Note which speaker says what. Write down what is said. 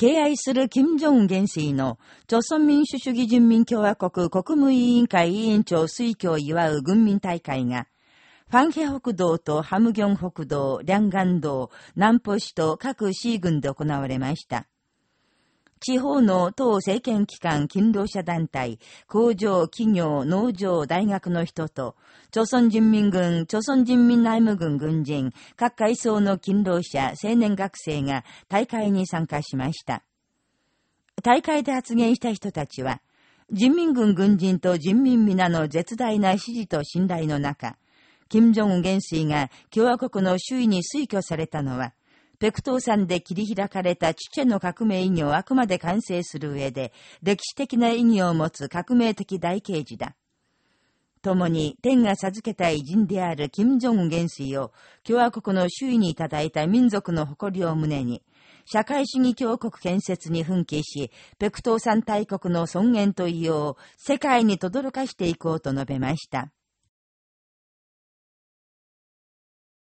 Speaker 1: 敬愛する金正恩元帥の、朝鮮民主主義人民共和国国務委員会委員長推挙を祝う軍民大会が、ファンヘ北道とハムギョン北道、リャンガン道、南北市と各市軍で行われました。地方の党政権機関勤労者団体、工場、企業、農場、大学の人と、朝鮮人民軍、朝鮮人民内務軍軍人、各階層の勤労者、青年学生が大会に参加しました。大会で発言した人たちは、人民軍軍人と人民皆の絶大な支持と信頼の中、金正恩元帥が共和国の周囲に推挙されたのは、ペクトー山で切り開かれたチチェの革命意義をあくまで完成する上で、歴史的な意義を持つ革命的大刑事だ。共に天が授けた偉人である金正恩元帥を共和国の周囲にいただいた民族の誇りを胸に、社会主義強国建設に奮起し、ペクトー山大国の尊厳と異様を世界に轟かしていこうと述べました。